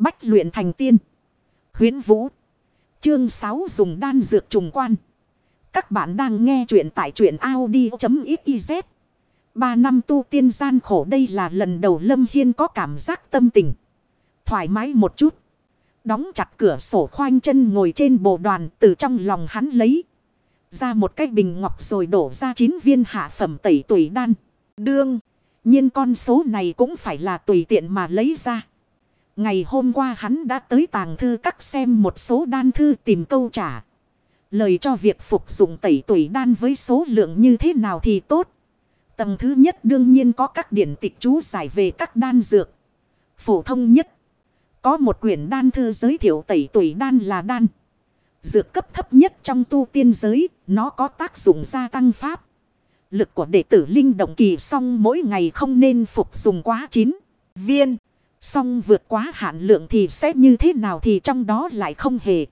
Bách luyện thành tiên. Huyến Vũ. Chương 6 dùng đan dược trùng quan. Các bạn đang nghe truyện tại truyện Audi.xyz. Ba năm tu tiên gian khổ đây là lần đầu Lâm Hiên có cảm giác tâm tình. Thoải mái một chút. Đóng chặt cửa sổ khoanh chân ngồi trên bộ đoàn từ trong lòng hắn lấy. Ra một cái bình ngọc rồi đổ ra chín viên hạ phẩm tẩy tuổi đan. Đương. nhiên con số này cũng phải là tùy tiện mà lấy ra. Ngày hôm qua hắn đã tới tàng thư các xem một số đan thư tìm câu trả. Lời cho việc phục dụng tẩy tuổi đan với số lượng như thế nào thì tốt. Tầng thứ nhất đương nhiên có các điển tịch chú giải về các đan dược. Phổ thông nhất. Có một quyển đan thư giới thiệu tẩy tuổi đan là đan. Dược cấp thấp nhất trong tu tiên giới, nó có tác dụng gia tăng pháp. Lực của đệ tử linh động kỳ xong mỗi ngày không nên phục dùng quá chín viên. Xong vượt quá hạn lượng thì sẽ như thế nào thì trong đó lại không hề.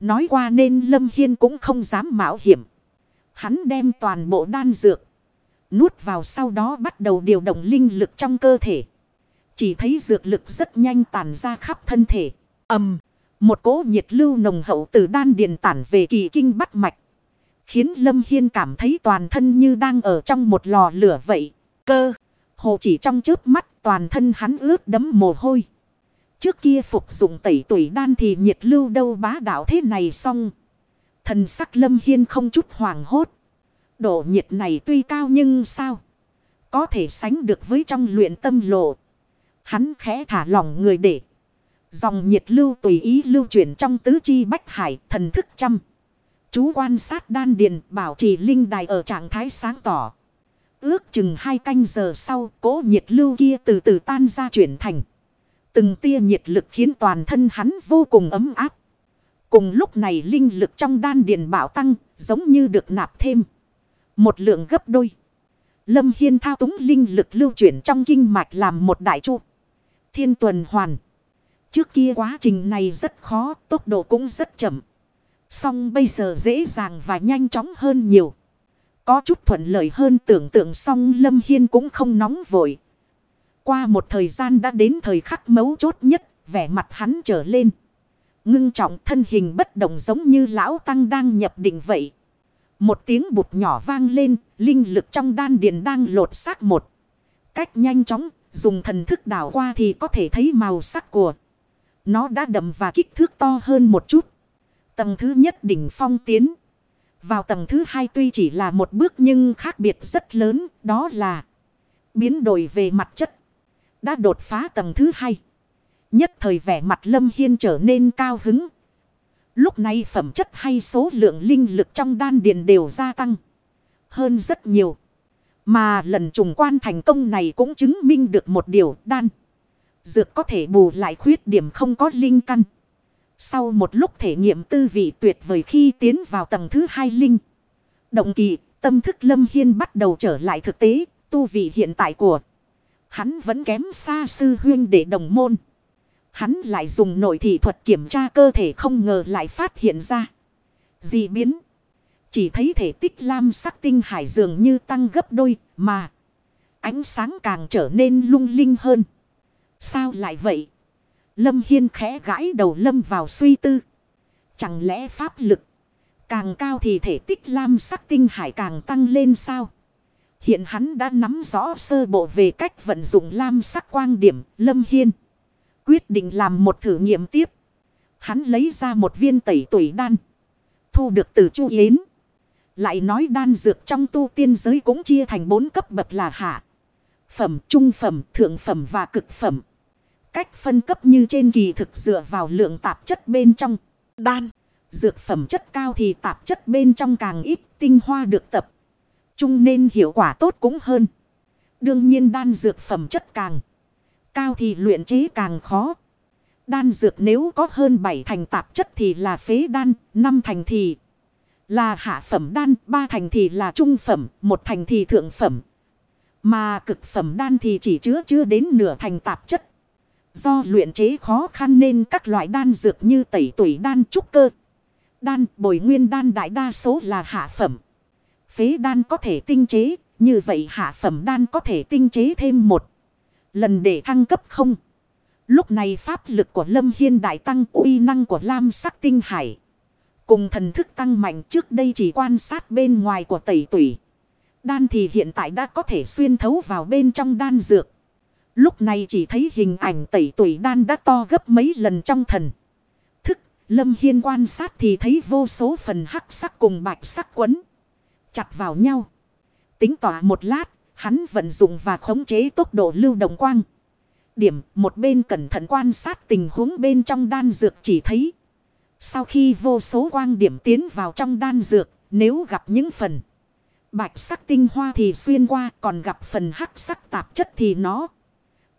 Nói qua nên Lâm Hiên cũng không dám mạo hiểm. Hắn đem toàn bộ đan dược. Nuốt vào sau đó bắt đầu điều động linh lực trong cơ thể. Chỉ thấy dược lực rất nhanh tàn ra khắp thân thể. ầm, Một cỗ nhiệt lưu nồng hậu từ đan điền tản về kỳ kinh bắt mạch. Khiến Lâm Hiên cảm thấy toàn thân như đang ở trong một lò lửa vậy. Cơ. Hồ chỉ trong chớp mắt toàn thân hắn ướt đấm mồ hôi. Trước kia phục dụng tẩy tuổi đan thì nhiệt lưu đâu bá đạo thế này xong. Thần sắc lâm hiên không chút hoàng hốt. Độ nhiệt này tuy cao nhưng sao? Có thể sánh được với trong luyện tâm lộ. Hắn khẽ thả lỏng người để. Dòng nhiệt lưu tùy ý lưu chuyển trong tứ chi bách hải, thần thức trăm. Chú quan sát đan điền bảo trì linh đài ở trạng thái sáng tỏ. Ước chừng hai canh giờ sau, cỗ nhiệt lưu kia từ từ tan ra chuyển thành. Từng tia nhiệt lực khiến toàn thân hắn vô cùng ấm áp. Cùng lúc này linh lực trong đan điền bảo tăng, giống như được nạp thêm. Một lượng gấp đôi. Lâm Hiên thao túng linh lực lưu chuyển trong kinh mạch làm một đại chu. Thiên tuần hoàn. Trước kia quá trình này rất khó, tốc độ cũng rất chậm. Song bây giờ dễ dàng và nhanh chóng hơn nhiều. Có chút thuận lợi hơn tưởng tượng xong Lâm Hiên cũng không nóng vội. Qua một thời gian đã đến thời khắc mấu chốt nhất, vẻ mặt hắn trở lên. Ngưng trọng thân hình bất động giống như lão tăng đang nhập định vậy. Một tiếng bụt nhỏ vang lên, linh lực trong đan điền đang lột xác một. Cách nhanh chóng, dùng thần thức đảo qua thì có thể thấy màu sắc của. Nó đã đậm và kích thước to hơn một chút. Tầng thứ nhất đỉnh phong tiến. Vào tầng thứ hai tuy chỉ là một bước nhưng khác biệt rất lớn, đó là biến đổi về mặt chất. Đã đột phá tầng thứ hai. Nhất thời vẻ mặt Lâm Hiên trở nên cao hứng. Lúc này phẩm chất hay số lượng linh lực trong đan điền đều gia tăng hơn rất nhiều. Mà lần trùng quan thành công này cũng chứng minh được một điều đan. Dược có thể bù lại khuyết điểm không có linh căn. Sau một lúc thể nghiệm tư vị tuyệt vời khi tiến vào tầng thứ hai linh. Động kỳ, tâm thức lâm hiên bắt đầu trở lại thực tế, tu vị hiện tại của. Hắn vẫn kém xa sư huyên để đồng môn. Hắn lại dùng nội thị thuật kiểm tra cơ thể không ngờ lại phát hiện ra. Dị biến. Chỉ thấy thể tích lam sắc tinh hải dường như tăng gấp đôi mà. Ánh sáng càng trở nên lung linh hơn. Sao lại vậy? Lâm Hiên khẽ gãi đầu Lâm vào suy tư. Chẳng lẽ pháp lực càng cao thì thể tích lam sắc tinh hải càng tăng lên sao? Hiện hắn đã nắm rõ sơ bộ về cách vận dụng lam sắc quang điểm Lâm Hiên. Quyết định làm một thử nghiệm tiếp. Hắn lấy ra một viên tẩy tuổi đan. Thu được từ Chu Yến. Lại nói đan dược trong tu tiên giới cũng chia thành bốn cấp bậc là hạ. Phẩm, trung phẩm, thượng phẩm và cực phẩm. Cách phân cấp như trên kỳ thực dựa vào lượng tạp chất bên trong. Đan, dược phẩm chất cao thì tạp chất bên trong càng ít tinh hoa được tập. Trung nên hiệu quả tốt cũng hơn. Đương nhiên đan dược phẩm chất càng cao thì luyện chế càng khó. Đan dược nếu có hơn 7 thành tạp chất thì là phế đan, 5 thành thì là hạ phẩm đan, 3 thành thì là trung phẩm, một thành thì thượng phẩm. Mà cực phẩm đan thì chỉ chứa chưa đến nửa thành tạp chất. Do luyện chế khó khăn nên các loại đan dược như tẩy tuổi đan trúc cơ. Đan bồi nguyên đan đại đa số là hạ phẩm. Phế đan có thể tinh chế, như vậy hạ phẩm đan có thể tinh chế thêm một lần để thăng cấp không. Lúc này pháp lực của Lâm Hiên đại tăng uy năng của Lam sắc tinh hải. Cùng thần thức tăng mạnh trước đây chỉ quan sát bên ngoài của tẩy tủy. Đan thì hiện tại đã có thể xuyên thấu vào bên trong đan dược. Lúc này chỉ thấy hình ảnh tẩy tuổi đan đã to gấp mấy lần trong thần. Thức, Lâm Hiên quan sát thì thấy vô số phần hắc sắc cùng bạch sắc quấn. Chặt vào nhau. Tính tỏa một lát, hắn vận dụng và khống chế tốc độ lưu động quang. Điểm một bên cẩn thận quan sát tình huống bên trong đan dược chỉ thấy. Sau khi vô số quang điểm tiến vào trong đan dược, nếu gặp những phần bạch sắc tinh hoa thì xuyên qua, còn gặp phần hắc sắc tạp chất thì nó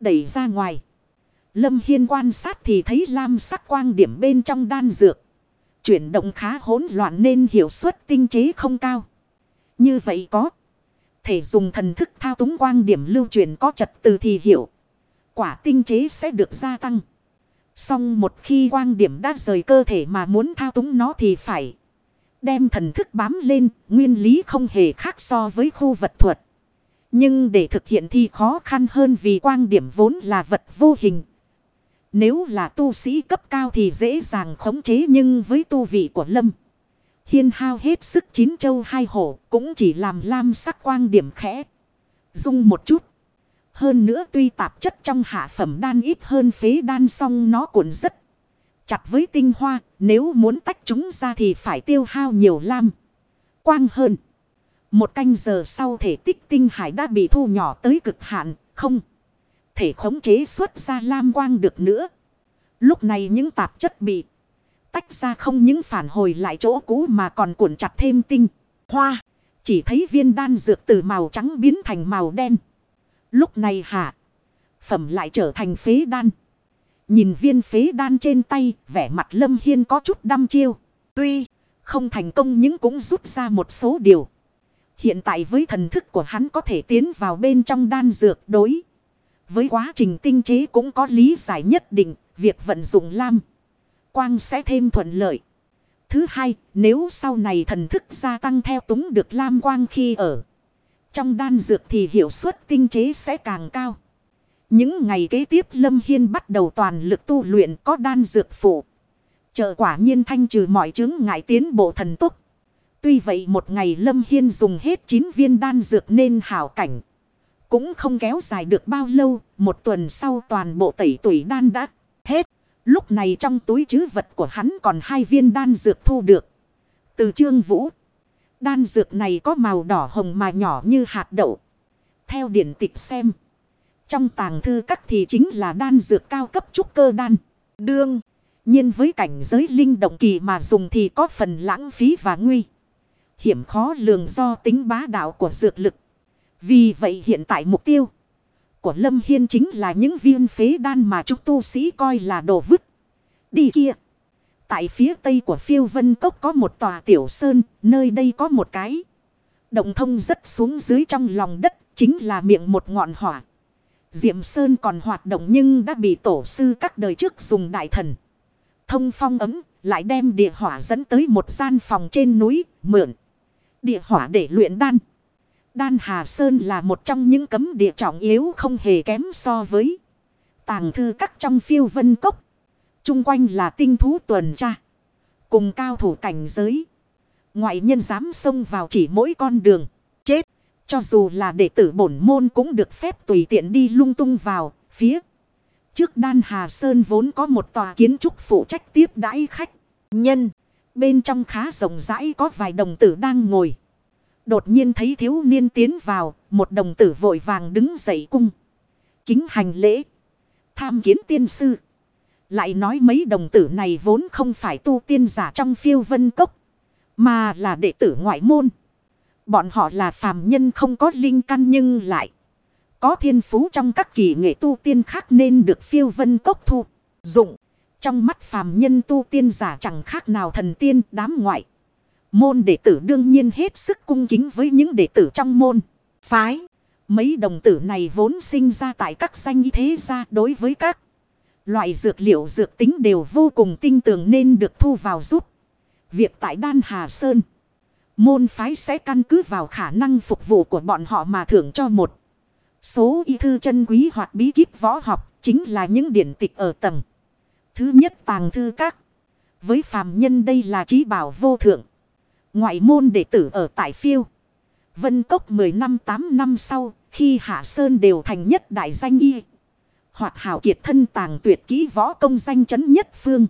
đẩy ra ngoài. Lâm Hiên quan sát thì thấy lam sắc quang điểm bên trong đan dược. Chuyển động khá hỗn loạn nên hiệu suất tinh chế không cao. Như vậy có thể dùng thần thức thao túng quang điểm lưu truyền có trật từ thì hiệu. Quả tinh chế sẽ được gia tăng. Xong một khi quang điểm đã rời cơ thể mà muốn thao túng nó thì phải đem thần thức bám lên, nguyên lý không hề khác so với khu vật thuật. Nhưng để thực hiện thì khó khăn hơn vì quang điểm vốn là vật vô hình. Nếu là tu sĩ cấp cao thì dễ dàng khống chế nhưng với tu vị của Lâm. Hiên hao hết sức chín châu hai hổ cũng chỉ làm lam sắc quang điểm khẽ. Dung một chút. Hơn nữa tuy tạp chất trong hạ phẩm đan ít hơn phế đan song nó cuộn rất chặt với tinh hoa. Nếu muốn tách chúng ra thì phải tiêu hao nhiều lam. Quang hơn. Một canh giờ sau thể tích tinh hải đã bị thu nhỏ tới cực hạn. Không thể khống chế xuất ra lam quang được nữa. Lúc này những tạp chất bị tách ra không những phản hồi lại chỗ cũ mà còn cuộn chặt thêm tinh. Hoa. Chỉ thấy viên đan dược từ màu trắng biến thành màu đen. Lúc này hạ. Phẩm lại trở thành phế đan. Nhìn viên phế đan trên tay, vẻ mặt Lâm Hiên có chút đăm chiêu. Tuy không thành công nhưng cũng rút ra một số điều. Hiện tại với thần thức của hắn có thể tiến vào bên trong đan dược đối. Với quá trình tinh chế cũng có lý giải nhất định, việc vận dụng lam. Quang sẽ thêm thuận lợi. Thứ hai, nếu sau này thần thức gia tăng theo túng được lam quang khi ở. Trong đan dược thì hiệu suất tinh chế sẽ càng cao. Những ngày kế tiếp Lâm Hiên bắt đầu toàn lực tu luyện có đan dược phụ. Trợ quả nhiên thanh trừ mọi chứng ngại tiến bộ thần tốc. Tuy vậy một ngày Lâm Hiên dùng hết 9 viên đan dược nên hảo cảnh. Cũng không kéo dài được bao lâu, một tuần sau toàn bộ tẩy tuổi đan đã hết. Lúc này trong túi chứ vật của hắn còn hai viên đan dược thu được. Từ trương vũ, đan dược này có màu đỏ hồng mà nhỏ như hạt đậu. Theo điển tịch xem. Trong tàng thư các thì chính là đan dược cao cấp trúc cơ đan. Đương. nhiên với cảnh giới linh động kỳ mà dùng thì có phần lãng phí và nguy. Hiểm khó lường do tính bá đạo của dược lực. Vì vậy hiện tại mục tiêu của Lâm Hiên chính là những viên phế đan mà chúng tu sĩ coi là đồ vứt. Đi kia. Tại phía tây của phiêu vân cốc có một tòa tiểu sơn, nơi đây có một cái. Động thông rất xuống dưới trong lòng đất, chính là miệng một ngọn hỏa. Diệm Sơn còn hoạt động nhưng đã bị tổ sư các đời trước dùng đại thần. Thông phong ấm lại đem địa hỏa dẫn tới một gian phòng trên núi mượn. Địa hỏa để luyện đan. Đan Hà Sơn là một trong những cấm địa trọng yếu không hề kém so với tàng thư các trong phiêu vân cốc. Trung quanh là tinh thú tuần tra. Cùng cao thủ cảnh giới. Ngoại nhân dám xông vào chỉ mỗi con đường. Chết. Cho dù là đệ tử bổn môn cũng được phép tùy tiện đi lung tung vào phía. Trước đan Hà Sơn vốn có một tòa kiến trúc phụ trách tiếp đãi khách. Nhân. Bên trong khá rộng rãi có vài đồng tử đang ngồi. Đột nhiên thấy thiếu niên tiến vào. Một đồng tử vội vàng đứng dậy cung. Kính hành lễ. Tham kiến tiên sư. Lại nói mấy đồng tử này vốn không phải tu tiên giả trong phiêu vân cốc. Mà là đệ tử ngoại môn. Bọn họ là phàm nhân không có linh căn nhưng lại có thiên phú trong các kỳ nghệ tu tiên khác nên được phiêu vân cốc thu dụng. Trong mắt phàm nhân tu tiên giả chẳng khác nào thần tiên đám ngoại. Môn đệ tử đương nhiên hết sức cung kính với những đệ tử trong môn. Phái. Mấy đồng tử này vốn sinh ra tại các danh thế gia đối với các loại dược liệu dược tính đều vô cùng tinh tường nên được thu vào giúp. Việc tại Đan Hà Sơn. Môn phái sẽ căn cứ vào khả năng phục vụ của bọn họ mà thưởng cho một số y thư chân quý hoặc bí kíp võ học, chính là những điển tịch ở tầng. Thứ nhất tàng thư các. Với phàm nhân đây là trí bảo vô thượng. Ngoại môn đệ tử ở tại phiêu. Vân Cốc 10 năm 8 năm sau, khi Hạ Sơn đều thành nhất đại danh y. Hoạt hảo kiệt thân tàng tuyệt kỹ võ công danh chấn nhất phương.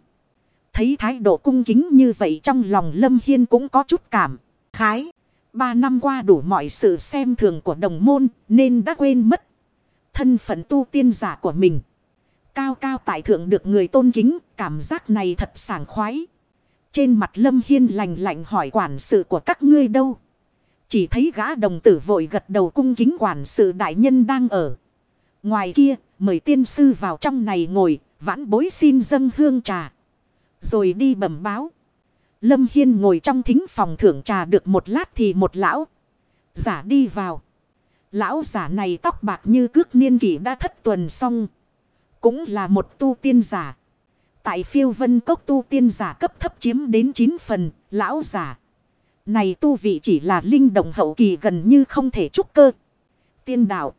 Thấy thái độ cung kính như vậy trong lòng Lâm Hiên cũng có chút cảm. Khái, ba năm qua đủ mọi sự xem thường của đồng môn nên đã quên mất. Thân phận tu tiên giả của mình. Cao cao tại thượng được người tôn kính, cảm giác này thật sảng khoái. Trên mặt Lâm Hiên lành lạnh hỏi quản sự của các ngươi đâu. Chỉ thấy gã đồng tử vội gật đầu cung kính quản sự đại nhân đang ở. Ngoài kia, mời tiên sư vào trong này ngồi, vãn bối xin dâng hương trà. Rồi đi bẩm báo. Lâm Hiên ngồi trong thính phòng thưởng trà được một lát thì một lão. Giả đi vào. Lão giả này tóc bạc như cước niên kỷ đã thất tuần xong. Cũng là một tu tiên giả. Tại phiêu vân cốc tu tiên giả cấp thấp chiếm đến 9 phần, lão giả. Này tu vị chỉ là linh động hậu kỳ gần như không thể trúc cơ. Tiên đạo.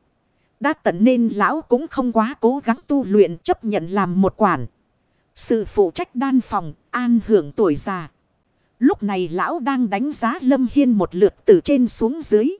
Đã tận nên lão cũng không quá cố gắng tu luyện chấp nhận làm một quản. Sự phụ trách đan phòng, an hưởng tuổi già. Lúc này lão đang đánh giá Lâm Hiên một lượt từ trên xuống dưới.